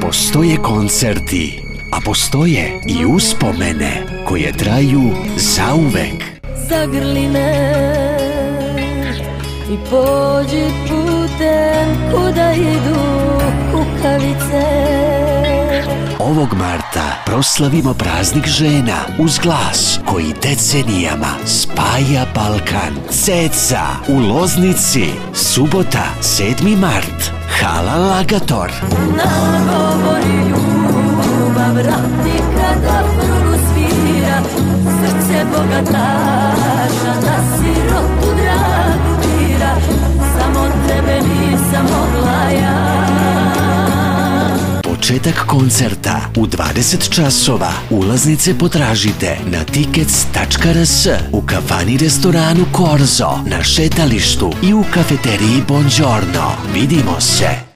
Postoje koncerti, a postoje i uspomene koje traju zauvek. Zagrli me i pođi putem kuda idu kukavice Ovog marta proslavimo praznik žena uz glas koji decenijama spaja Balkan. Ceca u Loznici, subota 7. mart, Hala Lagator. Nama govori ljubav frunu svira Srce bogataša Početak koncerta u 20 časova. Ulaznice potražite na tickets.rs u kafani restoranu Korzo, na šetalištu i u kafeteriji Bongiorno. Vidimo se!